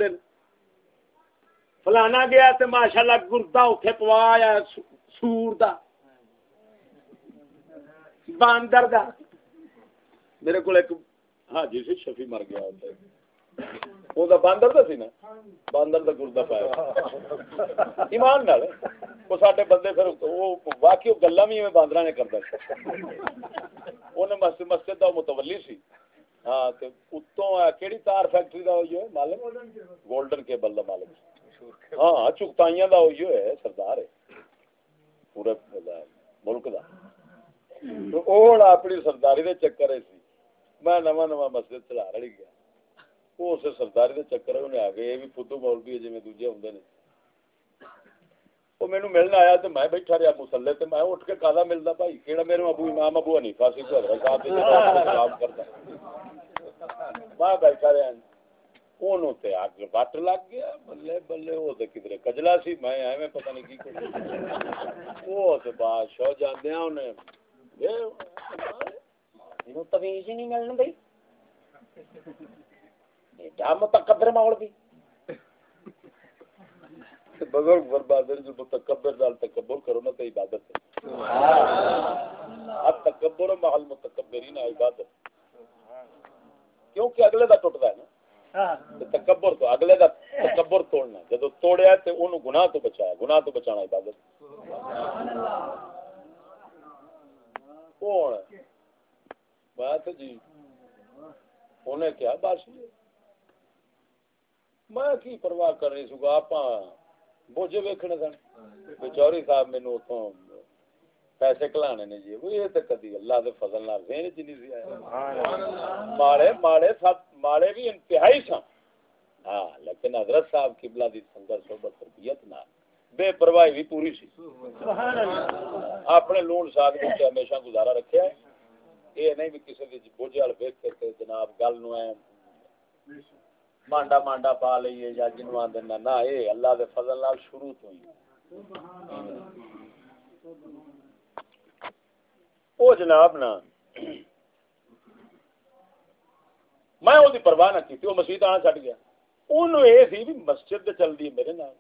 فلانا گیا تو ماشاء اللہ گردا اتے پوایا سور دا۔ باندر دا۔ میرے کو ایک ہاں حاجی سی شفی مر گیا۔ ہوتا وہ باندر دا سی نا باندر دا گردہ پایا ایمان نال وہ سارے بندے پھر وہ واقعی گلا بھی باندر نے کرتا انہیں مسجد مسجد کا متولی سی ہاں اتوں کہڑی تار فیکٹری کا ہوئی ہے مالک گولڈن کیبل کا مالک ہاں چکتائیاں کا ہوئی ہے سردار ہے پورے ملک کا اپنی سرداری کے چکر سی میں نواں نواں مسجد چلا رہی گیا وہ اسے سرداری کے چکر انہیں آ گئے یہ بھی فدو مولوی ہے جی دوجے ہوں نے وہ مینو ملنا آیا تو میں بیٹھا رہا مسلے تو میں اٹھ کے کالا ملتا بھائی کہڑا میرے ابو امام ابو حنیفا سی صاحب سلام کرتا میں بیٹھا رہا اونوں تے اگ وٹ لگ گیا بلے بلے وہ تے کدھر کجلا سی میں ایویں پتہ نہیں کی کر وہ تے بادشاہ جاندے انہیں یہ تمیز ہی نہیں ملنا بھائی ایڈا متکبر ماحول بھی بزرگ بربادر جو متکبر دال تکبر کرو نا تو عبادت ہے۔ تکبر محل متکبرین عبادت۔ کیونکہ اگلے دا ٹوٹدا ہے نا۔ تکبر تو اگلے دا تکبر توڑنا جدو توڑیا تے اونوں گناہ تو بچایا گناہ تو بچانا عبادت۔ کون بات جی انہیں کیا؟ بس میں کی پرواہ کر رہی سو آپ بوجھے ویکھنے سن۔ چوری صاحب مینوں اتوں پیسے کلانے نے جی۔ یہ تے کدی اللہ دے فضل نال ذہن چ نہیں سی ماڑے ماڑے سب ماڑے بھی انتہائی سن۔ ہاں لیکن حضرت صاحب قبلہ دی سنگر صحبت تربیت نال بے پرواہی بھی پوری سی۔ سبحان اللہ۔ اپنے لون ساگ وچ ہمیشہ گزارا رکھیا ہے۔ یہ نہیں بھی کسی دی بوجھ وال ویکھ کے جناب گل نو اے مانڈا مانڈا پا لئیے یا جنوں آندے نہ اے اللہ دے فضل نال شروع تو ہی۔ او جناب نا، میں وہ پرواہ نہ کی وہ مسیح آنا چڑھ گیا۔ انہوں یہ سی بھی مسجد چلتی میرے نال۔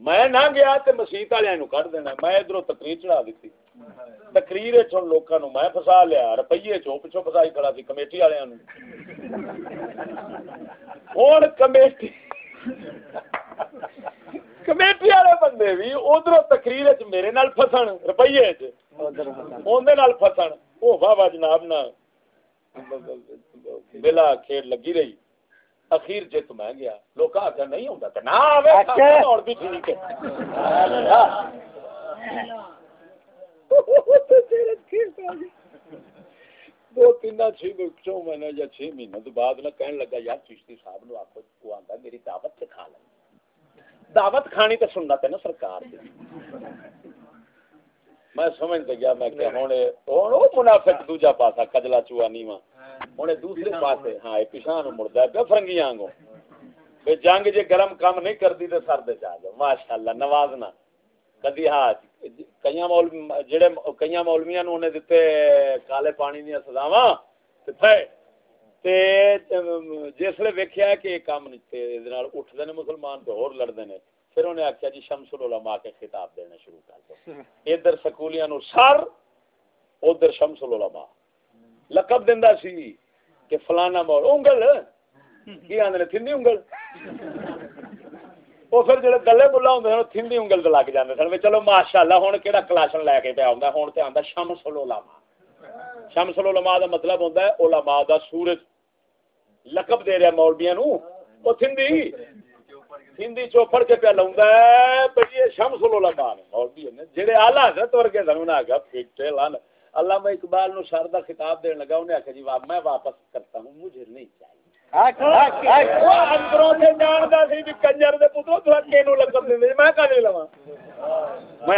میں نہ گیا تو مسیح والے کٹ دینا، میں ادھر تقریر چڑھا دیتی تقریر لوگوں میں فسا لیا روپیے چو پچھو فسائی کھڑا سی کمیٹی والوں ہوں کمیٹی کمیٹی والے بندے بھی ادھر تقریر میرے نال فسن روپیے اندر فسن وہ واہ جناب نہ بلا کھیڑ لگی رہی اخیر جت میں گیا لوگ آخر نہیں ہوتا نہ بھی ٹھیک ہے دو تین چھ مہینے یا چھ مہینے تو بعد نہ کہنے لگا، یار چشتی صاحب نو آخو آتا میری دعوت سے کھا لیں۔ دعوت کھانی تو سننا نا سرکار میں سمجھ گیا، میں کہ ہوں ہوں منافق دوجا پاسا، کجلا چوا نیواں ہوں دوسرے پاس ہاں پیچھا مڑتا پیا فرنگیاں کو جنگ جی گرم کام نہیں کرتی تو سر دے جا جاؤ ماشاء اللہ نوازنا کدی ہاں کئی مولوی جڑے کئی مولویا نو دیتے کالے پانی دیا سزاوا جسے ویکیا کہ یہ کام نہیں اٹھتے ہیں مسلمان تو ہور لڑتے ہیں پھر انہیں آخیا جی شمس العلماء کے خطاب دینا شروع کر دو ادھر سکولیاں نو سر ادھر شمس العلماء لقب دیندا سی کہ فلانا مول انگل کی آندے تھندی انگل وہ پھر جڑے گلے بلا ہوندے ہیں تھندی انگل تے لگ جاندے سن چلو ماشاءاللہ ہن کیڑا کلاشن لے کے پیا ہوندا ہن تے آندا شمس العلماء شمس العلماء دا مطلب ہوندا ہے علماء دا سورج لقب دے رہا مولویاں نو او تھندی تھندی چوپڑ کے پیا لوندا ہے بھئی شمس العلماء مولوی نے جڑے اعلی حضرت ورگے سن انہاں کہا پھٹے لان علامہ اقبال نو سر دا خطاب دین لگا انہیں آخیا جی میں واپس کرتا ہوں مجھے نہیں چاہیے میں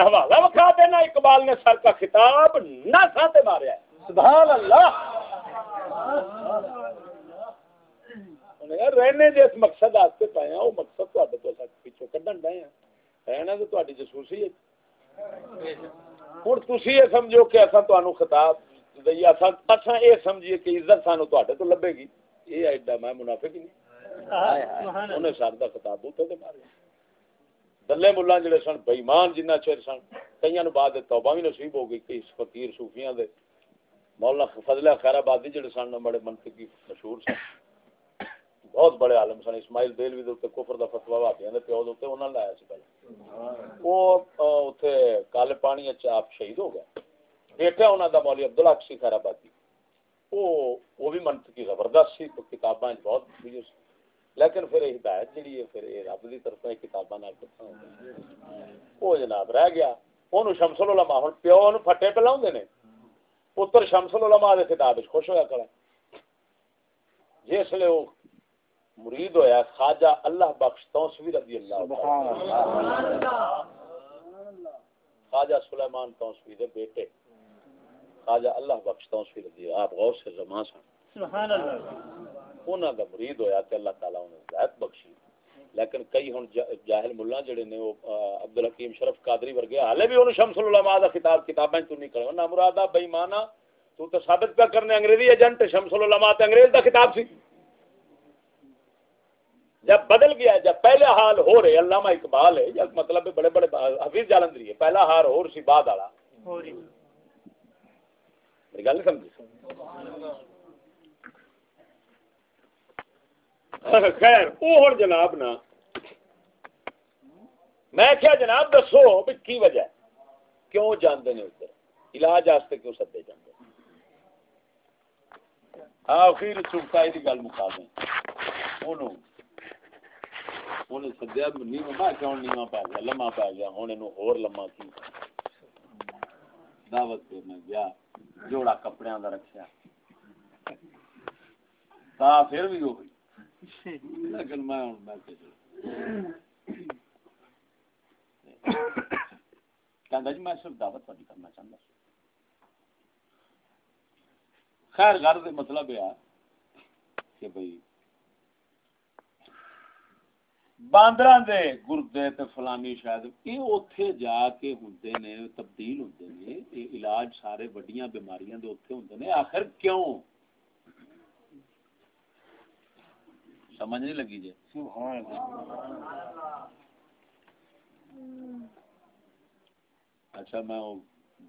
حوالہ وکھا دینا اقبال نے سر کا خطاب نہ ساتے ماریا سبحان اللہ رہنے جس مقصد واسطے پائے وہ مقصد تے پیچھو کھڈن ڈے ہیں رہنا تو جسوسی ہے ہوں تھی یہ سمجھو کہ تمہیں خطاب اصا یہ سمجھیے کہ عزت سانو تے تو لبے گی یہ ایڈا میں منافق ہی نہیں۔ انہیں سر کا خطاب اتنے مارے۔ دلے ملا جڑے سن بئیمان جنہ چر سن کئی بعد توبہ بھی نصیب ہو گئی کئی فقیر صوفیاں دے۔ مولانا فضل خیر آبادی جڑے سن بڑے منطقی مشہور سن۔ بہت بڑے عالم سن۔ اسماعیل دلوی دے کفر دا فتوا واپیا دے پیو دے انہاں لایا سی پہلے۔ وہ اوتھے کالے پانی وچ آپ شہید ہو گئے۔ بیٹا انہاں دا مولوی عبداللہ کسی خیر آبادی۔ وہ وہ بھی منطقی زبردست سی تو کتاباں بہت لیکن پھر ہدایت جڑی ہے پھر یہ رب طرف کتاباں نال وہ جناب رہ گیا۔ اونوں شمس العلماء پیو نو پھٹے نے۔ پتر شمس العلماء دے خطاب خوش ہویا جس وہ مرید ہویا خواجہ اللہ بخش توسوی رضی اللہ۔ خواجہ سلیمان توسوی دے بیٹے۔ خواجہ اللہ بخش توسوی رضی آپ غوث سے زمان سن۔ سبحان اللہ۔ انہاں دا مرید ہویا تے اللہ تعالی انہاں ہدایت بخشی۔ لیکن کئی ہن جاہل ملا جڑے نے وہ عبد الحکیم شرف قادری ورگے حالے بھی انہوں شمس العلماء دا خطاب کتابیں تو نہیں کرو نہ مرادا بے ایمانا تو تو ثابت پہ کرنے انگریزی ایجنٹ شمس العلماء تے انگریز دا خطاب سی۔ جب بدل گیا جب پہلے حال ہو رہے علامہ اقبال ہے یا مطلب بڑے بڑے حفیظ جالندری ہے پہلا حال ہو سی بعد والا۔ میری گل نہیں سمجھی؟ خیر وہ جناب نا، میں کیا جناب دسو بھی کی وجہ ہے؟ کیوں جانے نے ادھر علاج واسطے کیوں سدے جانے آخر چوکا یہ گل مکا دیں سدیا نیوا کیوں نیوا پی گیا لما پی گیا ہوں یہ ہور لما کی دعوت پہ میں گیا جوڑا کپڑے دا رکھا تا پھر بھی ہوئی لیکن میں ہوں میں جی میں صرف دعوت پڑی کرنا چاہتا خیر گھر مطلب یہ کہ بھائی باندر دے گردے تے فلانی شاید۔ یہ اوتھے جا کے ہوندے نے، تبدیل ہوندے نے یہ علاج سارے بڑیاں بیماریاں دے اوتھے ہوندے نے۔ آخر کیوں؟ سمجھ نہیں لگی جی۔ اچھا میں وہ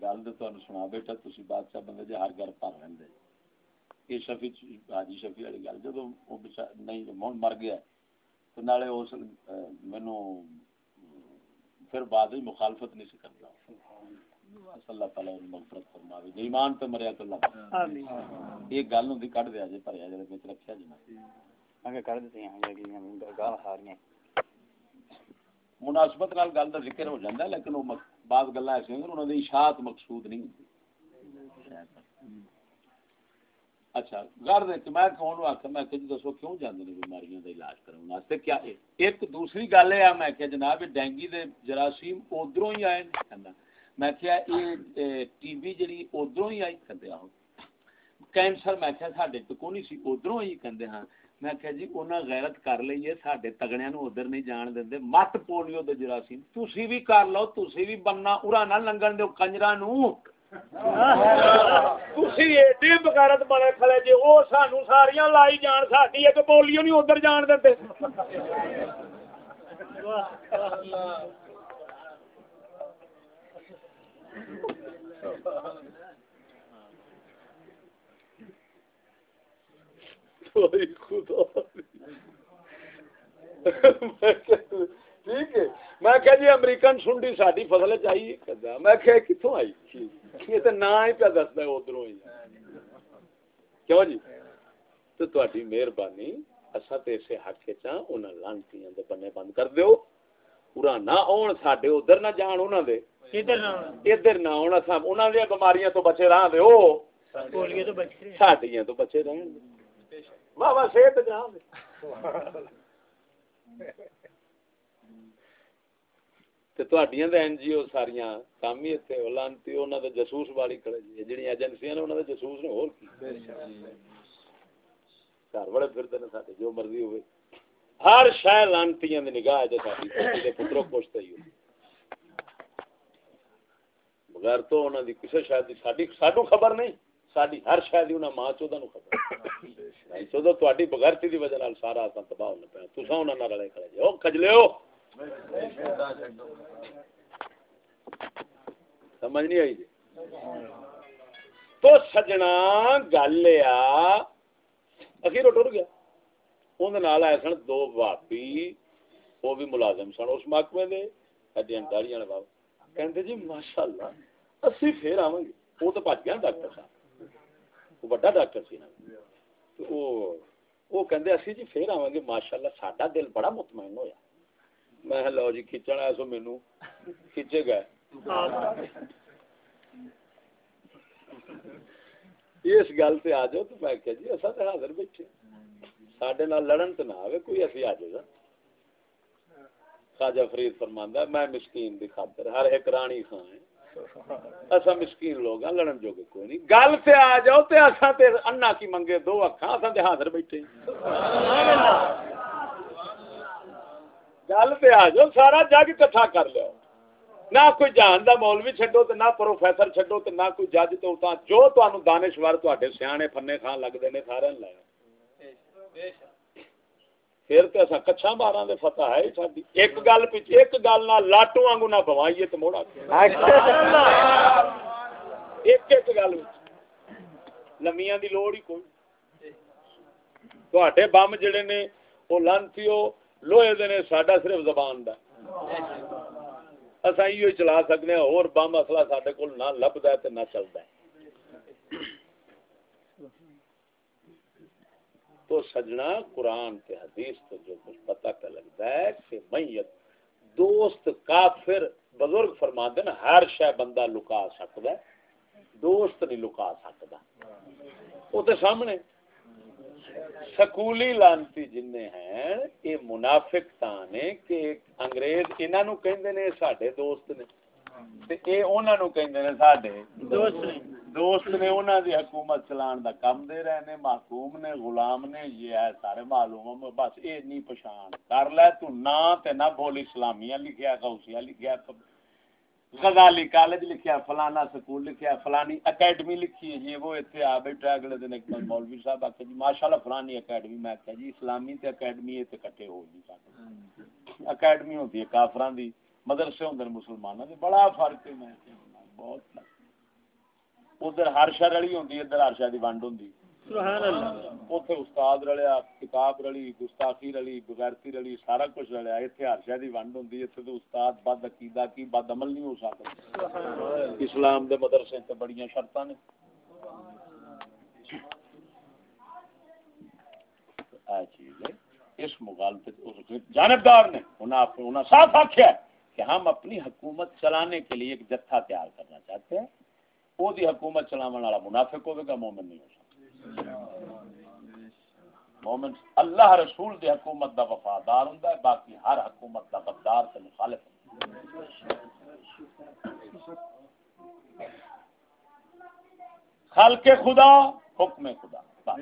گل تو سنا بیٹھا تھی بادشاہ بندے جی ہر گھر پر رہے یہ شفی حاجی شفی والی گل جب نہیں من مر گیا۔ تو نالے اس مینو پھر بعد مخالفت نہیں سی کرتا اللہ تعالی مغفرت فرماوے۔ ایمان تے مریا تو اللہ یہ گل ہوندی کڈ دیا جے پریا جے وچ رکھیا جی مناسبت نال گل کا ذکر ہو ہے لیکن وہ بعض گلا ایسے انہوں نے اشاعت مقصود نہیں ہوتی اچھا گھر دے میں کون آخر میں کہ دسو کیوں جاندے نے بیماریاں دا علاج کرن واسطے کیا ایک دوسری گل ہے میں کہ جناب ڈینگی دے جراثیم ادھروں ہی آئے کہندا میں کیا یہ ٹی بی جڑی ادھروں ہی آئی کہندے ہاں کینسر میں کیا ساڈے تو کونی سی ادھروں ہی کہندے ہاں میں کہ جی انہاں غیرت کر لئیے ساڈے تگڑیاں نو ادھر نہیں جان دیندے مت پولیو دے جراثیم تسی بھی کر لو تسی بھی بننا اورا نہ لنگن دیو کنجراں نو تسی ایڈی بغیرت بنے کھڑے جی او سانو ساریاں لائی جان ساڈی ایک پولیو نہیں ادھر جان دیندے میں کہ جی امریکن سنڈی ساری فصل چاہیے میں کہ کتوں آئی یہ تو نہ ہی پہ دستا ادھر ہی کیوں جی تو تاری مہربانی اصا تو اسے حق چاہ ان لانتی بنے بند کر دیو پورا نہ آن سڈے ادھر نہ جان انہوں دے ادھر نہ آن اصا انہوں دیا بیماریاں تو بچے رہا دے سڈیا تو بچے رہن بابا صحت این جی او ساریاں کام ہی اتنے لانتی انہوں نے جسوس والی کھڑے جی جہاں ایجنسیاں نے انہوں نے جسوس نے ہو گھر بڑے پھرتے ہیں سارے جو مرضی ہوئے ہر شہ لانتی نگاہ جو ساری پتروں پوچھتے ہی بغیر تو انہوں نے کسی شاید سانو خبر نہیں ساری ہر شاید انہیں ماں چودہ نو خبر چودہ تاری بغیرتی دی وجہ سارا آسا تباہ ہونا پیا تصا انہوں نے رلے کھڑے جی کھجلے ہو سمجھ نہیں آئی جی؟ تو سجنا گل اخیر ٹر گیا۔ اندر آئے سن دو باپی وہ بھی ملازم سن۔ اس محکمے دے ہڈیاں داڑیاں والے بابا۔ کہندے جی ماشاءاللہ، اسی پھر آواں گے وہ تو بچ گیا ڈاکٹر صاحب۔ وہ بڑا ڈاکٹر سی نا۔ وہ وہ کہندے اسی جی پھر آواں گے ماشاءاللہ، ساڈا دل بڑا مطمئن ہویا۔ میں لو جی کھچن آیا سو مینوں کھچے گئے اس گل سے آ جاؤ تو میں کہ جی اصا تو حاضر بیٹھے سڈے لڑن تو نہ آئے کوئی اسی آ جائے گا خواجہ فرید فرماندہ میں مسکین دی خاطر ہر ایک رانی خان ہے اصا مسکین لوگ ہیں لڑن جو کہ کوئی نہیں گل سے آ جاؤ تے اصا تے انا کی منگے دو اکھاں اصا تے حاضر بیٹھے گل تے آ جاؤ، سارا جگ کٹھا کر لو نہ کوئی جان دا مولوی چھڈو تے نہ پروفیسر چھڈو تے نہ کوئی جج تو تا جو تانوں دانشور تواڈے سیانے فنے خان لگدے نے سارے لے۔ پھر تے اسا کچھا ماراں دے فتح ہے ساڈی۔ ایک گل پیچھے ایک گل نہ لاٹو وانگو نہ بوائیے تے موڑا۔ ایک ایک گل لمیاں دی لوڑ ہی کوئی۔ تواڈے بم جڑے نے، او لانتیو لوہے دے نے ساڈا صرف زبان دا۔ اصا یہ چلا سکتے ہیں اور بم اصلا سارے کو نہ لبدا ہے نہ چلتا ہے۔ تو سجنا قرآن کے حدیث تو جو کچھ پتہ کا لگتا ہے کہ میت، دوست کافر بزرگ فرما دین ہر شہ بندہ لکا سکتا ہے، دوست نہیں لکا سکتا وہ تو سامنے۔ سکولی لانتی جن ہیں یہ منافق تانے کہ انگریز انہاں نو کہندے نے ساڈے دوست نے۔ تے اے انہاں نو کہندے نے ساڈے دوست نے۔ دوست نے انہاں دی حکومت چلان دا کم دے رہے نے محکوم نے غلام نے یہ ہے سارے معلوم بس اے نہیں پہچان۔ کر لے تو نہ تے نہ بول اسلامیہ لکھیا غوثیہ لکھیا غزالی کالج لکھیا فلانا سکول لکھیا فلانی اکیڈمی لکھی ہے۔ جی وہ اتنے آ بیٹھا اگلے دن ایک مولوی صاحب آخر جی ماشاء اللہ فلانی اکیڈمی۔ میں آخیا جی اسلامی تے اکیڈمی اتنے کٹے ہو جی۔ اکیڈمی ہوتی ہے کافران دی، مدرسے ہوں مسلمانوں کے بڑا فرق ہے، میں جی، بہت ادھر ہر شہ رلی ہوں ادھر ہر شہ کی ونڈ استاد رلیا کتاب رلی گستاخی رلی بغیرتی رلی سارا کچھ رلیا۔ اتنے ہر شہ کی ونڈ ہوں اتنے تو استاد بد عقیدہ کی بد عمل نہیں ہو سکتا اسلام دے مدرسے تے بڑی شرط نے۔ اس مغالطے جانبدار نے صاف آخیا کہ ہم اپنی حکومت چلانے کے لیے ایک جتھا تیار کرنا چاہتے ہیں۔ وہ حکومت چلانے والا منافق ہوگا مومن نہیں ہو سکتا مومن اللہ رسول دی حکومت دا وفادار ہوں باقی ہر حکومت دا غدار سے مخالف خلق خدا حکم خدا۔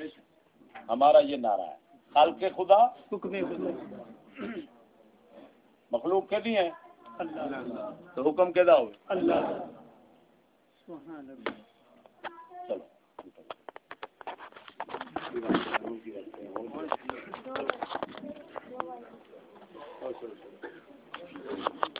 ہمارا یہ نعرہ ہے۔ خلق خدا حکم خدا۔ مخلوق کے دیے تو حکم کے دا ہو چلو す Thank you.